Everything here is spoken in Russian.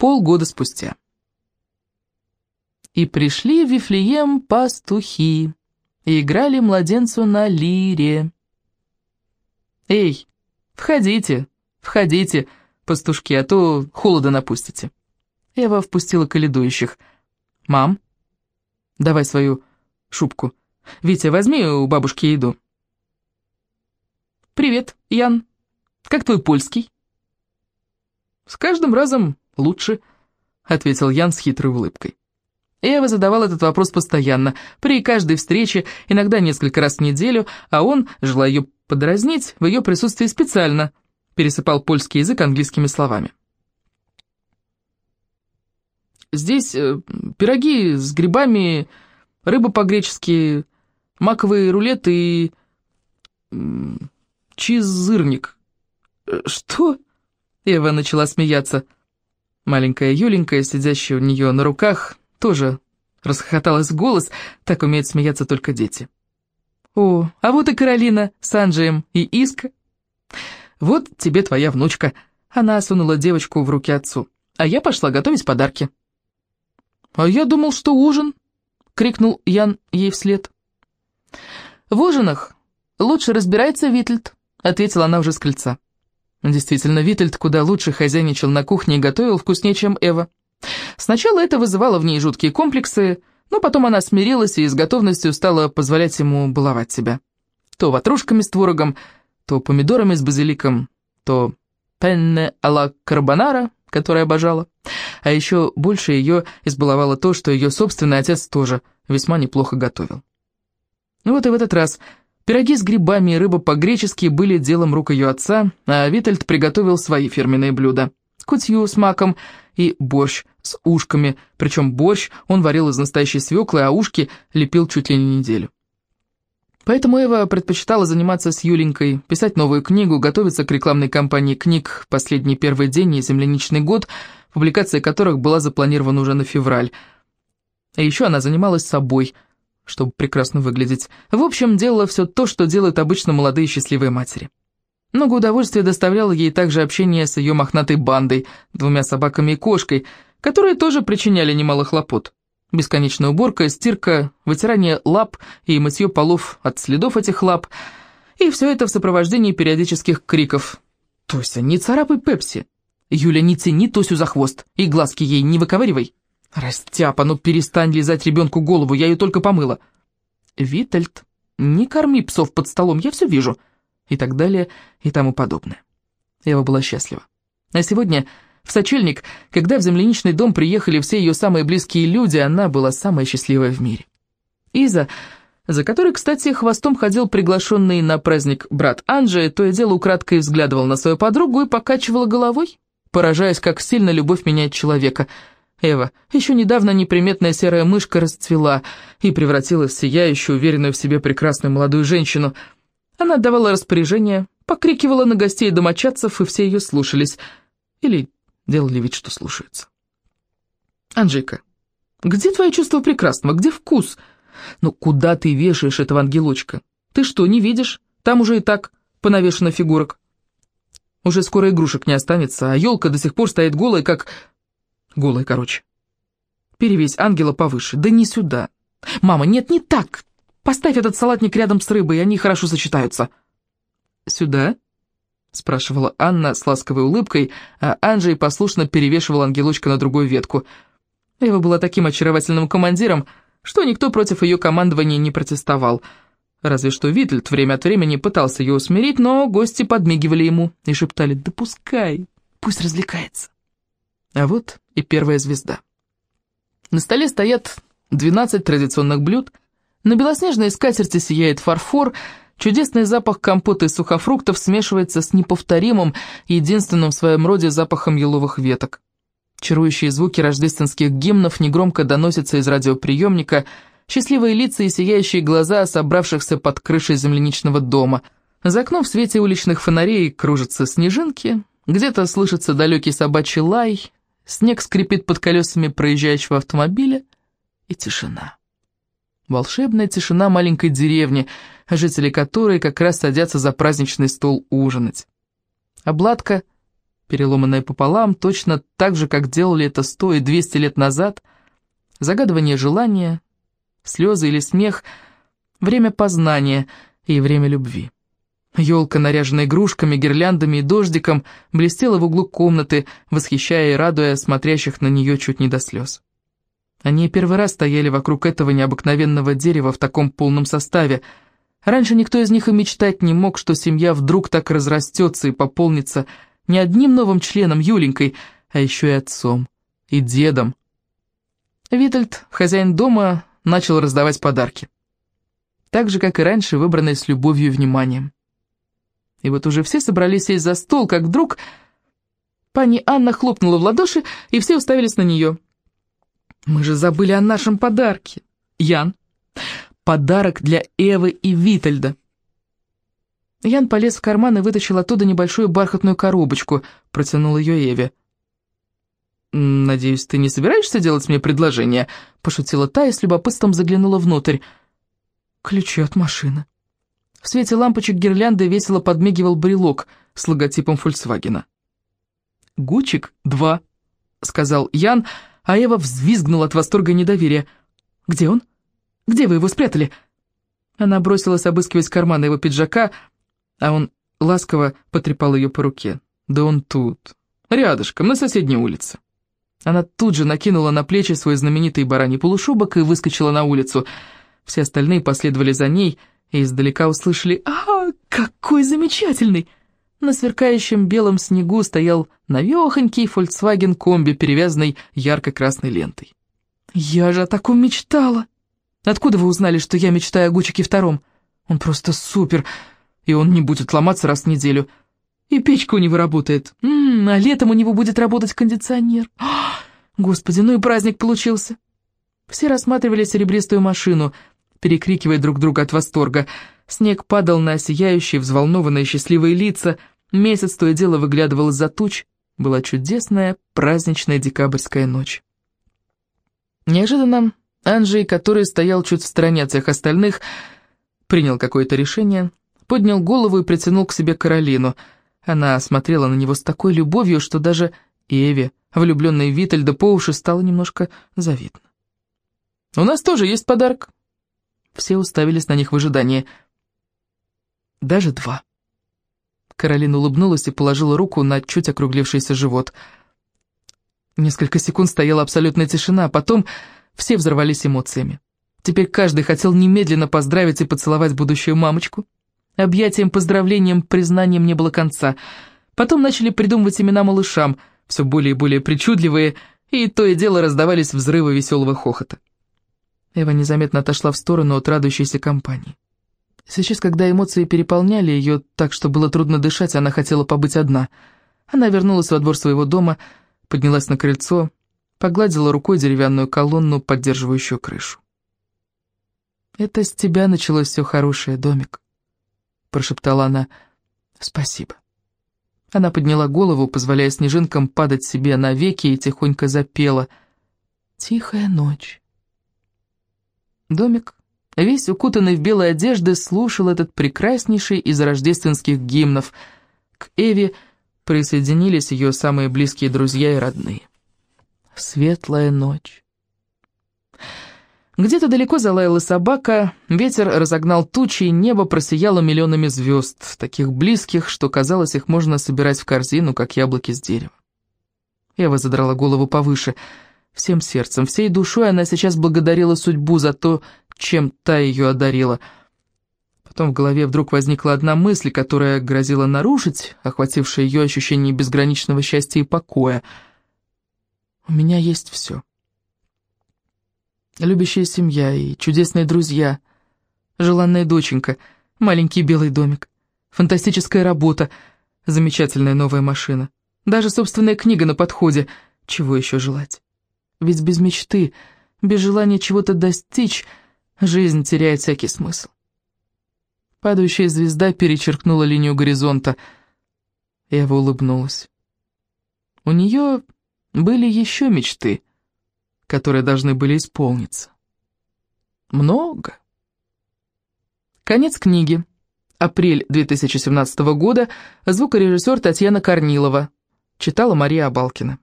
полгода спустя. И пришли в Вифлеем пастухи, и играли младенцу на лире. «Эй, входите, входите, пастушки, а то холода напустите». Эва впустила каледующих. «Мам, давай свою шубку. Витя, возьми у бабушки еду». «Привет, Ян. Как твой польский?» «С каждым разом лучше», — ответил Ян с хитрой улыбкой. Эва задавал этот вопрос постоянно, при каждой встрече, иногда несколько раз в неделю, а он, желая ее подразнить, в ее присутствии специально пересыпал польский язык английскими словами. «Здесь э, пироги с грибами, рыба по-гречески, маковый рулет и... чизырник». «Э, «Что?» — Эва начала смеяться. Маленькая Юленька, сидящая у нее на руках, тоже расхохоталась в голос, так умеют смеяться только дети. «О, а вот и Каролина с Анджием и Иска. Вот тебе твоя внучка». Она сунула девочку в руки отцу, а я пошла готовить подарки. «А я думал, что ужин», — крикнул Ян ей вслед. «В ужинах лучше разбирается Витльд», — ответила она уже с крыльца. Действительно, Витльд куда лучше хозяйничал на кухне и готовил вкуснее, чем Эва. Сначала это вызывало в ней жуткие комплексы, но потом она смирилась и с готовностью стала позволять ему баловать себя. То ватрушками с творогом, то помидорами с базиликом, то пенне ала карбонара, которую обожала. А еще больше ее избаловало то, что ее собственный отец тоже весьма неплохо готовил. Ну вот и в этот раз пироги с грибами и рыба по-гречески были делом рук ее отца, а Витальд приготовил свои фирменные блюда. Кутью с маком и борщ с ушками, причем борщ он варил из настоящей свеклы, а ушки лепил чуть ли не неделю. Поэтому Эва предпочитала заниматься с Юленькой, писать новую книгу, готовиться к рекламной кампании книг «Последний первый день» и «Земляничный год», публикация которых была запланирована уже на февраль. А еще она занималась собой, чтобы прекрасно выглядеть. В общем, делала все то, что делают обычно молодые счастливые матери. Много удовольствия доставляло ей также общение с ее мохнатой бандой, двумя собаками и кошкой, которые тоже причиняли немало хлопот. Бесконечная уборка, стирка, вытирание лап и мытье полов от следов этих лап, и все это в сопровождении периодических криков. «Тося, не царапай Пепси! Юля, не тяни Тосю за хвост, и глазки ей не выковыривай!» «Растяпа, ну перестань лизать ребенку голову, я ее только помыла!» «Витальд, не корми псов под столом, я все вижу!» и так далее, и тому подобное. Ева была счастлива. А сегодня, в сочельник, когда в земляничный дом приехали все ее самые близкие люди, она была самая счастливая в мире. Иза, за которой, кстати, хвостом ходил приглашенный на праздник брат Анджи, то и дело украдкой взглядывал на свою подругу и покачивала головой, поражаясь, как сильно любовь меняет человека. Эва, еще недавно неприметная серая мышка расцвела и превратилась в сияющую, уверенную в себе прекрасную молодую женщину – она отдавала распоряжения, покрикивала на гостей домочадцев, и все ее слушались. Или делали вид, что слушаются. «Анжейка, где твое чувство прекрасного? Где вкус? Ну, куда ты вешаешь этого ангелочка? Ты что, не видишь? Там уже и так понавешено фигурок. Уже скоро игрушек не останется, а елка до сих пор стоит голая, как... Голая, короче. Перевесь ангела повыше, да не сюда. Мама, нет, не так, Поставь этот салатник рядом с рыбой, они хорошо сочетаются». «Сюда?» — спрашивала Анна с ласковой улыбкой, а Анджей послушно перевешивал ангелочка на другую ветку. Эва была таким очаровательным командиром, что никто против ее командования не протестовал. Разве что Витльд время от времени пытался ее усмирить, но гости подмигивали ему и шептали «Да пускай, пусть развлекается». А вот и первая звезда. На столе стоят 12 традиционных блюд — на белоснежной скатерти сияет фарфор, чудесный запах компота из сухофруктов смешивается с неповторимым, единственным в своем роде запахом еловых веток. Чарующие звуки рождественских гимнов негромко доносятся из радиоприемника, счастливые лица и сияющие глаза собравшихся под крышей земляничного дома. За окном в свете уличных фонарей кружатся снежинки, где-то слышится далекий собачий лай, снег скрипит под колесами проезжающего автомобиля и тишина. Волшебная тишина маленькой деревни, жители которой как раз садятся за праздничный стол ужинать. Обладка переломанная пополам, точно так же, как делали это сто и двести лет назад. Загадывание желания, слезы или смех, время познания и время любви. Елка, наряженная игрушками, гирляндами и дождиком, блестела в углу комнаты, восхищая и радуя смотрящих на нее чуть не до слез. Они первый раз стояли вокруг этого необыкновенного дерева в таком полном составе. Раньше никто из них и мечтать не мог, что семья вдруг так разрастется и пополнится не одним новым членом Юленькой, а еще и отцом, и дедом. Витальд, хозяин дома, начал раздавать подарки. Так же, как и раньше, выбранные с любовью и вниманием. И вот уже все собрались сесть за стол, как вдруг... Пани Анна хлопнула в ладоши, и все уставились на нее. «Мы же забыли о нашем подарке. Ян, подарок для Эвы и Витальда». Ян полез в карман и вытащил оттуда небольшую бархатную коробочку, протянул ее Эве. «Надеюсь, ты не собираешься делать мне предложение?» — пошутила та и с любопытством заглянула внутрь. «Ключи от машины». В свете лампочек гирлянды весело подмигивал брелок с логотипом Фольксвагена. «Гучик два», — сказал Ян, а Эва взвизгнула от восторга и недоверия. «Где он? Где вы его спрятали?» Она бросилась обыскивать карманы его пиджака, а он ласково потрепал ее по руке. «Да он тут, рядышком, на соседней улице». Она тут же накинула на плечи свой знаменитый бараний полушубок и выскочила на улицу. Все остальные последовали за ней — издалека услышали «А, какой замечательный!» На сверкающем белом снегу стоял навехонький Volkswagen комби, перевязанный ярко-красной лентой. «Я же о таком мечтала!» «Откуда вы узнали, что я мечтаю о Гучике втором? Он просто супер, и он не будет ломаться раз в неделю. И печка у него работает. М -м, а летом у него будет работать кондиционер. О, господи, ну и праздник получился!» Все рассматривали серебристую машину — перекрикивая друг друга от восторга. Снег падал на сияющие, взволнованные, счастливые лица. Месяц то и дело выглядывал из-за туч. Была чудесная праздничная декабрьская ночь. Неожиданно Анджей, который стоял чуть в стороне от всех остальных, принял какое-то решение, поднял голову и притянул к себе Каролину. Она смотрела на него с такой любовью, что даже Эве, влюбленной Витальда по уши, стало немножко завидно. «У нас тоже есть подарок», все уставились на них в ожидании. Даже два. Каролина улыбнулась и положила руку на чуть округлившийся живот. Несколько секунд стояла абсолютная тишина, а потом все взорвались эмоциями. Теперь каждый хотел немедленно поздравить и поцеловать будущую мамочку. Объятием, поздравлением, признанием не было конца. Потом начали придумывать имена малышам, все более и более причудливые, и то и дело раздавались взрывы веселого хохота. Эва незаметно отошла в сторону от радующейся компании. Сейчас, когда эмоции переполняли ее так, что было трудно дышать, она хотела побыть одна. Она вернулась во двор своего дома, поднялась на крыльцо, погладила рукой деревянную колонну, поддерживающую крышу. «Это с тебя началось все хорошее, домик», — прошептала она. «Спасибо». Она подняла голову, позволяя снежинкам падать себе на веки, и тихонько запела. «Тихая ночь». Домик, весь укутанный в белые одежды, слушал этот прекраснейший из рождественских гимнов. К Эве присоединились ее самые близкие друзья и родные. Светлая ночь. Где-то далеко залаяла собака, ветер разогнал тучи, и небо просияло миллионами звезд, таких близких, что казалось, их можно собирать в корзину, как яблоки с дерева. Эва задрала голову повыше — Всем сердцем, всей душой она сейчас благодарила судьбу за то, чем та ее одарила. Потом в голове вдруг возникла одна мысль, которая грозила нарушить охватившее ее ощущение безграничного счастья и покоя. «У меня есть все. Любящая семья и чудесные друзья, желанная доченька, маленький белый домик, фантастическая работа, замечательная новая машина, даже собственная книга на подходе. Чего еще желать?» Ведь без мечты, без желания чего-то достичь, жизнь теряет всякий смысл. Падающая звезда перечеркнула линию горизонта. Эва улыбнулась. У нее были еще мечты, которые должны были исполниться. Много. Конец книги. Апрель 2017 года. Звукорежиссер Татьяна Корнилова. Читала Мария Абалкина.